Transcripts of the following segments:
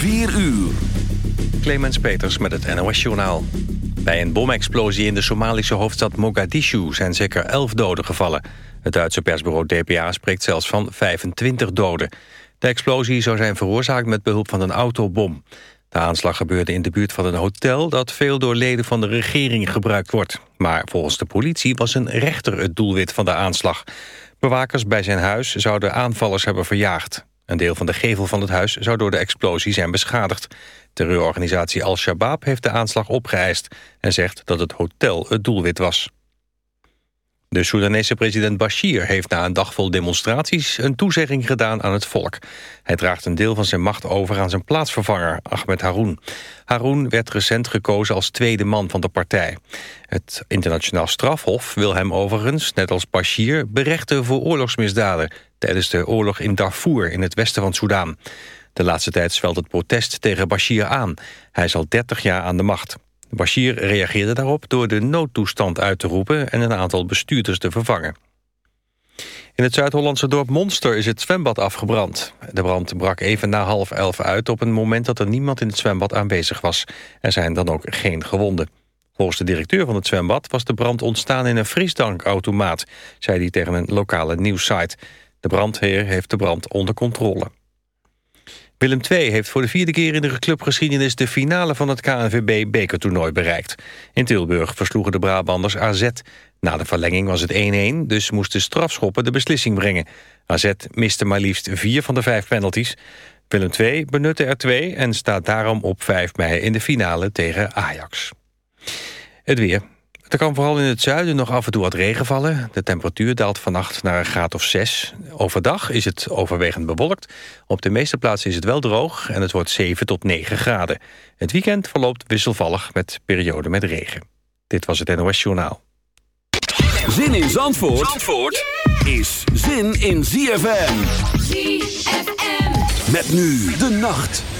4 uur. Clemens Peters met het NOS-journaal. Bij een bomexplosie in de Somalische hoofdstad Mogadishu... zijn zeker 11 doden gevallen. Het Duitse persbureau DPA spreekt zelfs van 25 doden. De explosie zou zijn veroorzaakt met behulp van een autobom. De aanslag gebeurde in de buurt van een hotel... dat veel door leden van de regering gebruikt wordt. Maar volgens de politie was een rechter het doelwit van de aanslag. Bewakers bij zijn huis zouden aanvallers hebben verjaagd. Een deel van de gevel van het huis zou door de explosie zijn beschadigd. Terreurorganisatie Al-Shabaab heeft de aanslag opgeëist... en zegt dat het hotel het doelwit was. De Soedanese president Bashir heeft na een dag vol demonstraties... een toezegging gedaan aan het volk. Hij draagt een deel van zijn macht over aan zijn plaatsvervanger, Ahmed Haroun. Haroun werd recent gekozen als tweede man van de partij. Het internationaal strafhof wil hem overigens, net als Bashir... berechten voor oorlogsmisdaden tijdens de oorlog in Darfur in het westen van Soedan. De laatste tijd zwelt het protest tegen Bashir aan. Hij is al 30 jaar aan de macht. Bashir reageerde daarop door de noodtoestand uit te roepen... en een aantal bestuurders te vervangen. In het Zuid-Hollandse dorp Monster is het zwembad afgebrand. De brand brak even na half elf uit op een moment dat er niemand in het zwembad aanwezig was. Er zijn dan ook geen gewonden. Volgens de directeur van het zwembad was de brand ontstaan in een frisdrankautomaat, zei hij tegen een lokale nieuwssite. De brandheer heeft de brand onder controle. Willem II heeft voor de vierde keer in de clubgeschiedenis... de finale van het KNVB-bekertoernooi bereikt. In Tilburg versloegen de Brabanders AZ. Na de verlenging was het 1-1, dus moesten strafschoppen de beslissing brengen. AZ miste maar liefst vier van de vijf penalties. Willem II benutte er twee en staat daarom op 5 mei in de finale tegen Ajax. Het weer. Er kan vooral in het zuiden nog af en toe wat regen vallen. De temperatuur daalt vannacht naar een graad of 6. Overdag is het overwegend bewolkt. Op de meeste plaatsen is het wel droog en het wordt 7 tot 9 graden. Het weekend verloopt wisselvallig met perioden met regen. Dit was het NOS Journaal. Zin in Zandvoort, Zandvoort is zin in ZFM. ZFM. Met nu de nacht.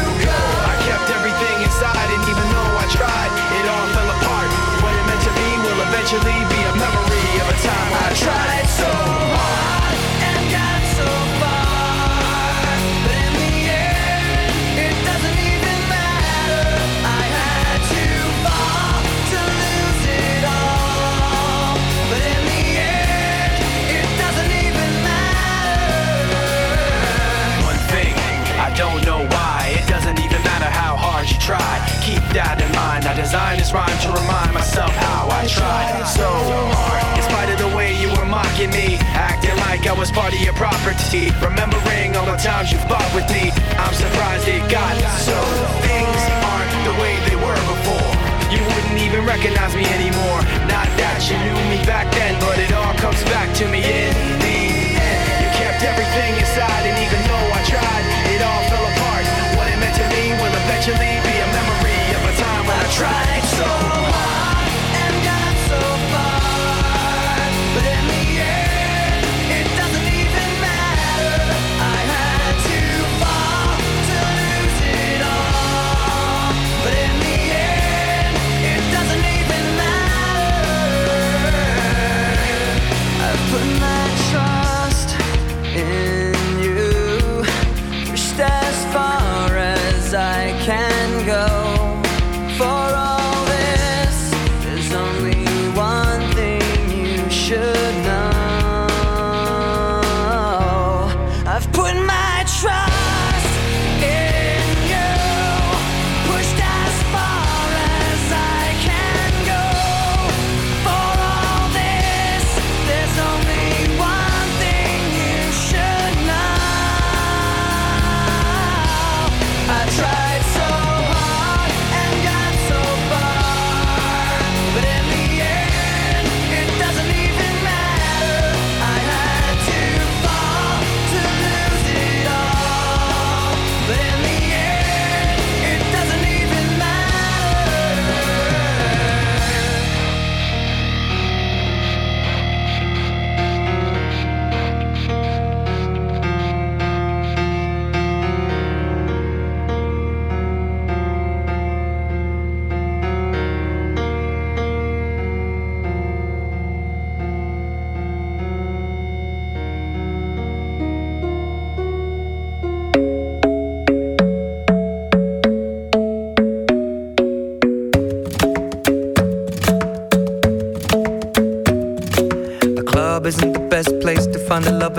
tried, it all fell apart. What it meant to me will eventually be a memory of a time I tried so hard and got so far. But in the end, it doesn't even matter. I had to fall to lose it all. But in the end, it doesn't even matter. One thing, I don't know why. It doesn't even matter how hard you try that in mind. I designed this rhyme to remind myself how I tried. So hard In spite of the way you were mocking me Acting like I was part of your property. Remembering all the times you fought with me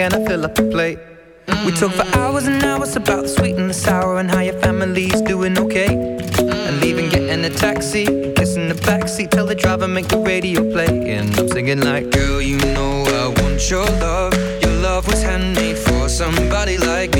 again, I fill up the plate. Mm. We talk for hours and hours about the sweet and the sour and how your family's doing okay. Mm. And leaving, getting a taxi, kissing the backseat, tell the driver make the radio play. And I'm singing like, girl, you know I want your love. Your love was handmade for somebody like me.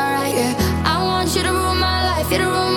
alright, yeah. I want you to rule my life, you to rule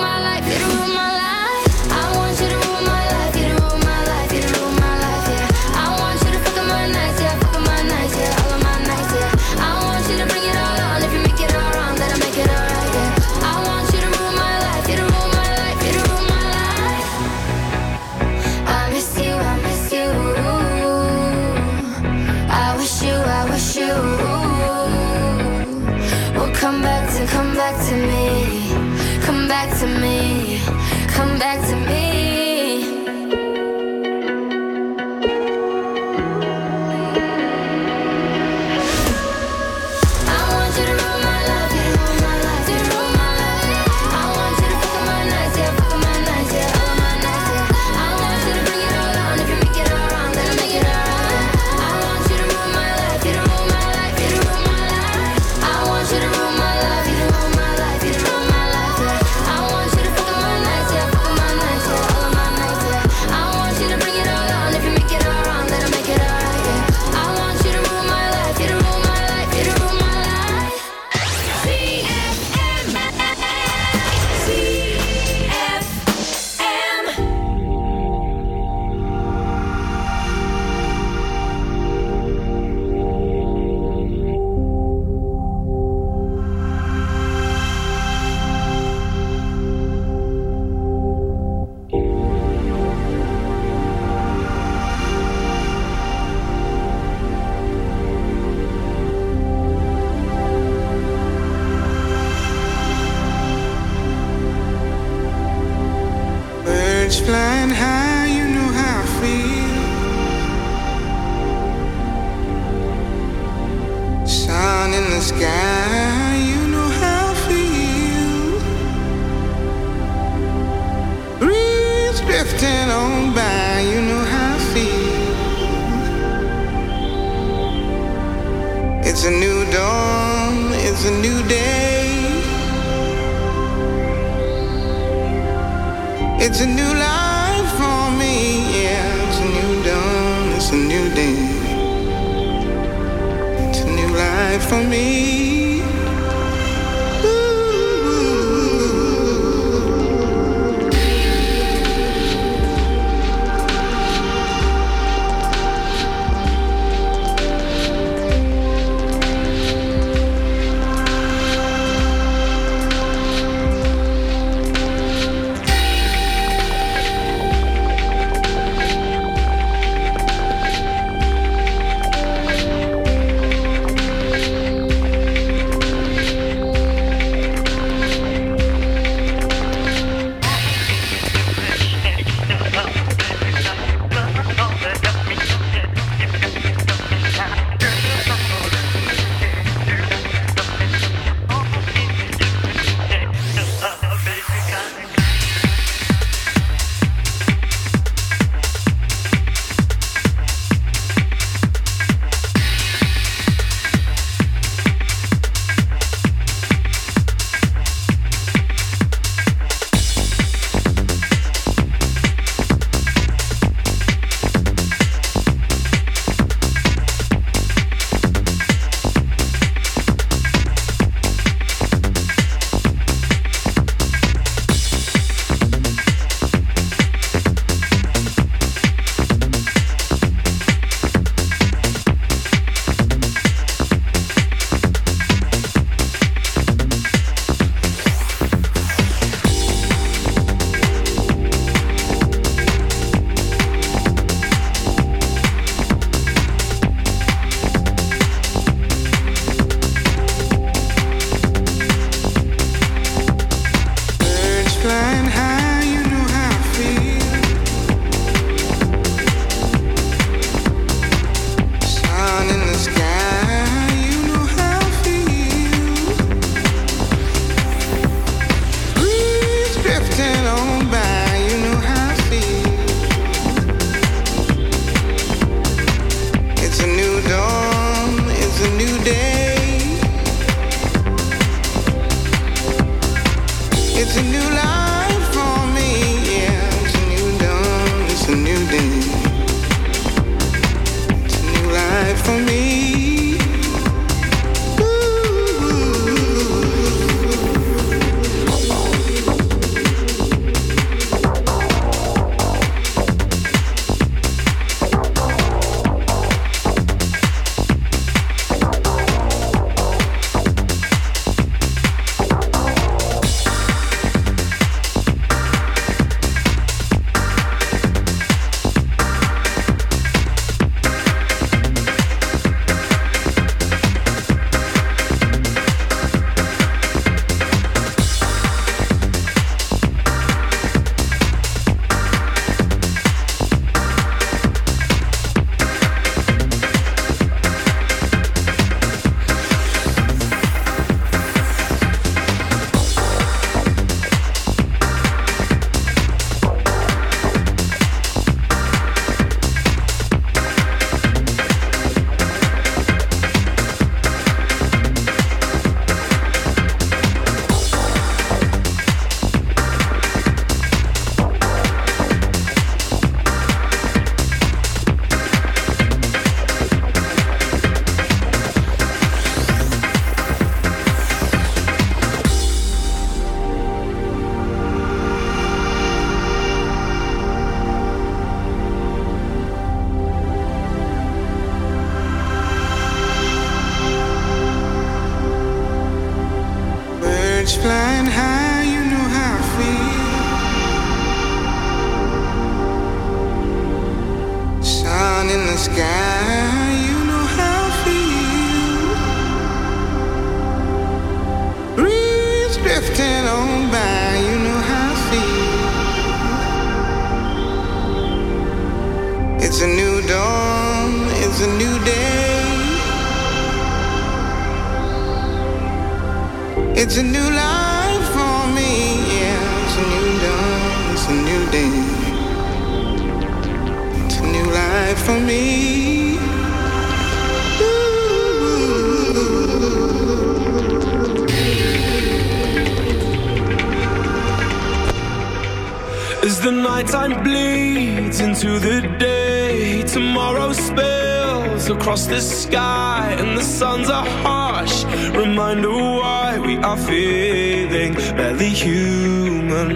feeling barely human.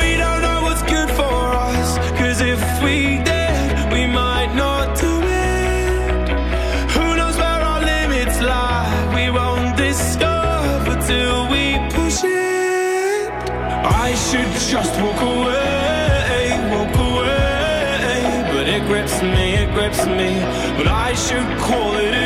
We don't know what's good for us, cause if we did, we might not do it. Who knows where our limits lie? We won't discover till we push it. I should just walk away, walk away. But it grips me, it grips me. But I should call it in.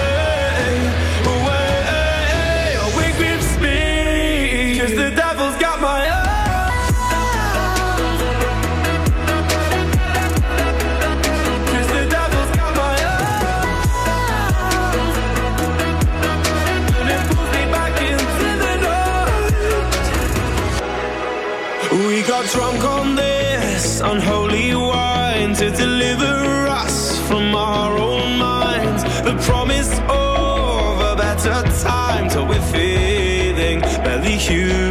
barely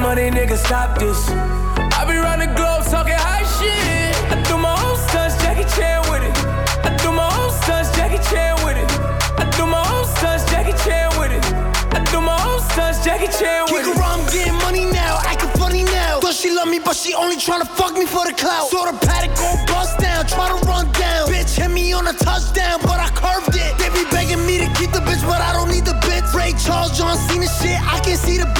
Money, nigga, stop this. I be round the globe talking hot shit. I do my own stunts, Jackie Chan with it. I do my own stunts, Jackie Chan with it. I do my own stunts, Jackie Chan with it. I do my own stunts, Jackie Chan with Kick it. around, I'm getting money now, acting funny now. Thought she love me, but she only tryna fuck me for the clout. Saw the Patek go bust down, try to run down. Bitch hit me on a touchdown, but I curved it. They be begging me to keep the bitch, but I don't need the bits. Ray Charles, John Cena shit, I can see the bits.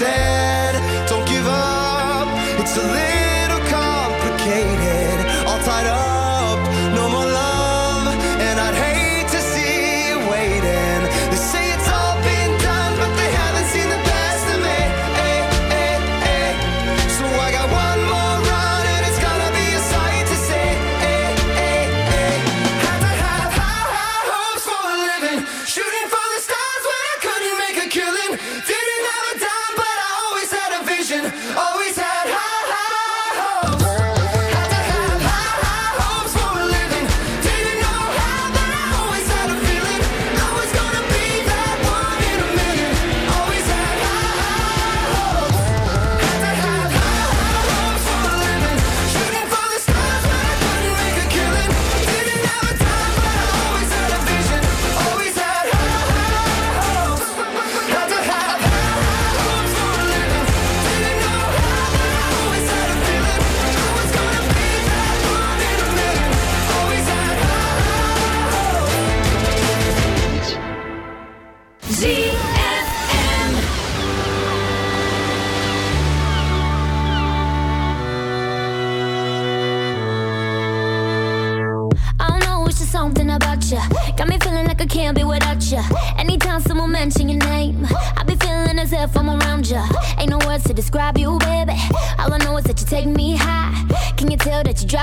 say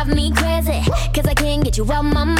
drive me crazy. Cause I can't get you out my mind.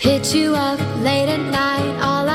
Hit you up late at night, all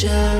stranger.